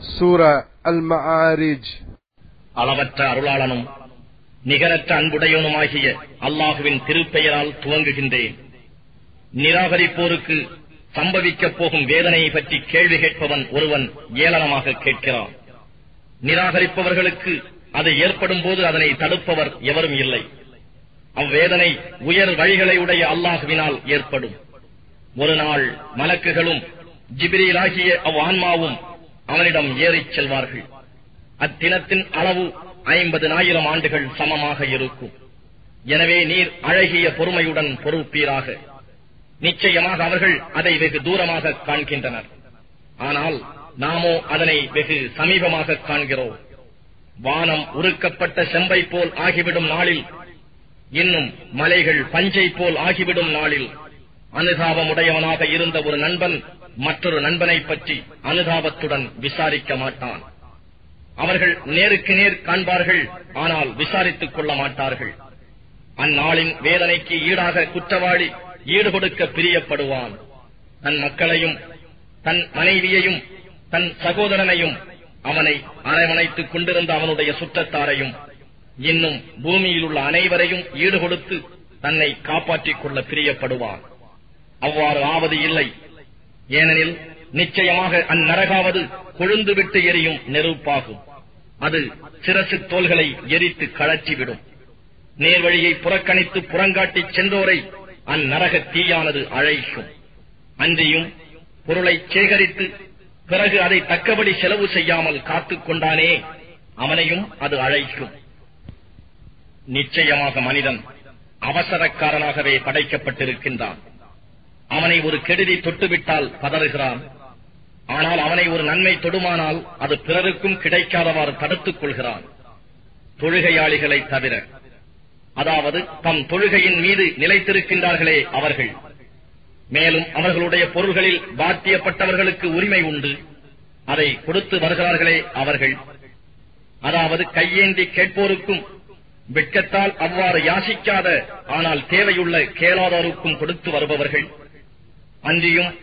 சூர அல் மஆரிஜ் அளவற்ற அருளாளனும் நிகரற்ற அன்புடையவனுமாகிய அல்லாஹுவின் திருப்பெயரால் துவங்குகின்றேன். நிராகரிப்போருக்கு சம்பவிக்கப் போகும் வேதனையை பற்றி கேள்வி கேட்பவன் ஒருவன் ஏளனமாக கேட்கிறான். நிராகரிப்பவர்களுக்கு அது ஏற்படும் போது அதனை தடுப்பவர் எவரும் இல்லை. அவ்வேதனை உயர் வழிகளை உடைய அல்லாஹுவினால் ஏற்படும். ஒரு நாள் மலக்குகளும் ஜிபிரியிலாகிய அவ் ஆன்மாவும் அவனிடம் ஏறிச் செல்வார்கள். அத்தினத்தின் அளவு ஐம்பது ஆயிரம் ஆண்டுகள் சமமாக இருக்கும். எனவே நீர் அழகிய பொறுமையுடன் பொறுப்பீராக. நிச்சயமாக அவர்கள் அதை வெகு தூரமாக காண்கின்றனர். ஆனால் நாமோ அதனை வெகு சமீபமாக காண்கிறோம். வானம் உருக்கப்பட்ட செம்பை போல் ஆகிவிடும் நாளில் இன்னும் மலைகள் பஞ்சை போல் ஆகிவிடும் நாளில் அனுதாபமுடையவனாக இருந்த ஒரு நண்பன் மற்றொரு நண்பனை பற்றி அனுதாபத்துடன் விசாரிக்க மாட்டான். அவர்கள் நேருக்கு நேர் காண்பார்கள் ஆனால் விசாரித்துக் கொள்ள மாட்டார்கள். அந்நாளின் வேதனைக்கு ஈடாக குற்றவாளி ஈடுகொடுக்க பிரியப்படுவான். தன் மக்களையும் தன் மனைவியையும் தன் சகோதரனையும் அவனை அரவணைத்துக் கொண்டிருந்த அவனுடைய சுற்றத்தாரையும் இன்னும் பூமியில் உள்ள அனைவரையும் ஈடுகொடுத்து தன்னை காப்பாற்றிக் கொள்ள பிரியப்படுவான். அவ்வாறு ஆவது இல்லை. ஏனெனில் நிச்சயமாக அந்நரகாவது கொழுந்து விட்டு எரியும் நெருப்பாகும். அது சிரசு தோள்களை எரித்து கழற்றிவிடும். நேர்வழியை புறக்கணித்து புறங்காட்டிச் சென்றோரை அந்நரக தீயானது அழைக்கும். அன்றியும் பொருளை சேகரித்து பிறகு அதை தக்கபடி செலவு செய்யாமல் காத்துக் கொண்டானே அவனையும் அது அழைக்கும். நிச்சயமாக மனிதன் அவசரக்காரனாகவே படைக்கப்பட்டிருக்கின்றான். அவனை ஒரு கெடுதி தொட்டுவிட்டால் பதறுகிறான். ஆனால் அவனை ஒரு நன்மை தொடுமானால் அது பிறருக்கும் கிடைக்காதவாறு தடுத்துக் கொள்கிறான். தொழுகையாளிகளை தவிர. அதாவது தம் தொழுகையின் மீது நிலைத்திருக்கின்றார்களே அவர்கள். மேலும் அவர்களுடைய பொருள்களில் பாத்தியப்பட்டவர்களுக்கு உரிமை உண்டு. அதை கொடுத்து வருகிறார்களே அவர்கள். அதாவது கையேந்தி கேட்போருக்கும் வெட்கத்தால் அவ்வாறு யாசிக்காத ஆனால் தேவையுள்ள கேளாதோருக்கும் கொடுத்து வருபவர்கள். அன்றியும்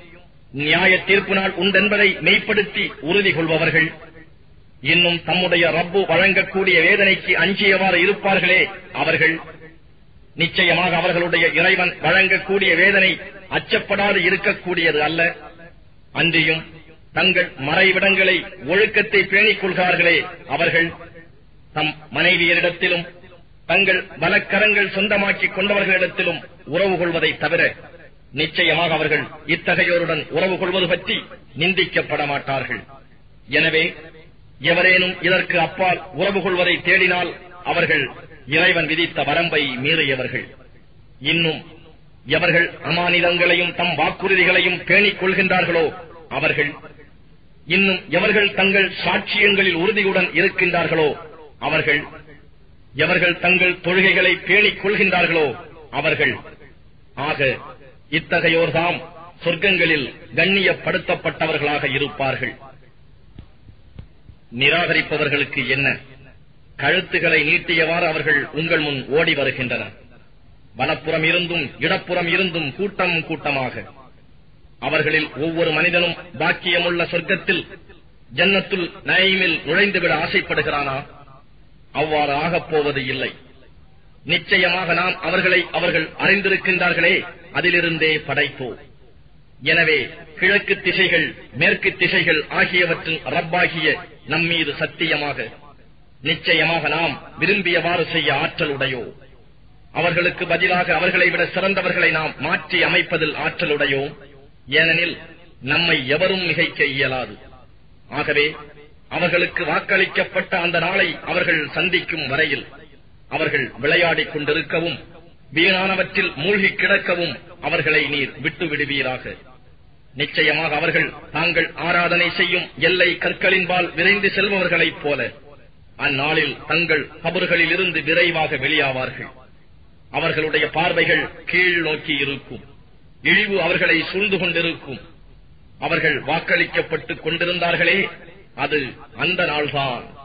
நியாய தீர்ப்பு நாள் உண்டென்பதை மெய்ப்படுத்தி உறுதி கொள்பவர்கள். இன்னும் தம்முடைய ரப்பு வழங்கக்கூடிய வேதனைக்கு அஞ்சியவாறு இருப்பார்களே அவர்கள். நிச்சயமாக அவர்களுடைய இறைவன் வழங்கக்கூடிய வேதனை அச்சப்படாது இருக்கக்கூடியது அல்ல. அன்றியும் தங்கள் மறைவிடங்களை ஒழுக்கத்தை பேணிக் கொள்கிறார்களே அவர்கள். தம் மனைவியரிடத்திலும் தங்கள் பலக்கரங்கள் சொந்தமாக்கிக் கொண்டவர்களிடத்திலும் உறவு கொள்வதை தவிர நிச்சயமாக அவர்கள் இத்தகையோருடன் உறவு கொள்வது பற்றி நிந்திக்கப்பட மாட்டார்கள். எனவே எவரேனும் இதற்கு அப்பால் உறவு கொள்வதை தேடினால் அவர்கள் இறைவன் விதித்த வரம்பை மீறியவர்கள். இன்னும் எவர்கள் அமானிதங்களையும் தம் வாக்குறுதிகளையும் பேணிக் கொள்கின்றார்களோ அவர்கள் இன்னும் எவர்கள் தங்கள் சாட்சியங்களில் உறுதியுடன் இருக்கின்றார்களோ அவர்கள் எவர்கள் தங்கள் தொழுகைகளை பேணிக் கொள்கின்றார்களோ அவர்கள். ஆக இத்தகையோர்தாம் சொர்க்கங்களில் கண்ணியப்படுத்தப்பட்டவர்களாக இருப்பார்கள். நிராகரிப்பவர்களுக்கு என்ன? கழுத்துகளை நீட்டியவாறு அவர்கள் உங்கள் முன் ஓடி வருகின்றனர் வலப்புறம் இருந்தும் இடப்புறம் இருந்தும் கூட்டம் கூட்டமாக. அவர்களில் ஒவ்வொரு மனிதனும் பாக்கியமுள்ள சொர்க்கத்தில் ஜன்னத்துள் நயமில் நுழைந்துவிட ஆசைப்படுகிறானா? அவ்வாறு ஆகப் போவது இல்லை. நிச்சயமாக நாம் அவர்களை அவர்கள் அறிந்திருக்கின்றார்களே. அதிலிருந்தே படைப்போம் எனவே கிழக்கு திசைகள் மேற்கு திசைகள் ஆகியவற்றின் ரப்பாகிய நம்மீது சத்தியமாக நிச்சயமாக நாம் விரும்பியவாறு செய்ய ஆற்றல் உடையோ. அவர்களுக்கு பதிலாக அவர்களை விட சிறந்தவர்களை நாம் மாற்றி அமைப்பதில் ஆற்றலுடையோ ஏனெனில் நம்மை எவரும் மிகைக்க இயலாது. ஆகவே அவர்களுக்கு வாக்களிக்கப்பட்ட அந்த நாளை அவர்கள் சந்திக்கும் வரையில் அவர்கள் விளையாடிக் கொண்டிருக்கவும் வீணானவற்றில் மூழ்கி கிடக்கவும் அவர்களை நீர் விட்டு விடுவீராக நிச்சயமாக அவர்கள் தாங்கள் ஆராதனை செய்யும் எல்லை கற்களின்பால் விரைந்து செல்பவர்களைப் போல அந்நாளில் தங்கள் கபர்களில் இருந்து விரைவாக வெளியாவார்கள். அவர்களுடைய பார்வைகள் கீழ் நோக்கி இருக்கும். இழிவு அவர்களை சூழ்ந்து கொண்டிருக்கும். அவர்கள் வாக்களிக்கப்பட்டுக் கொண்டிருந்தார்களே அது அந்த நாள்தான்.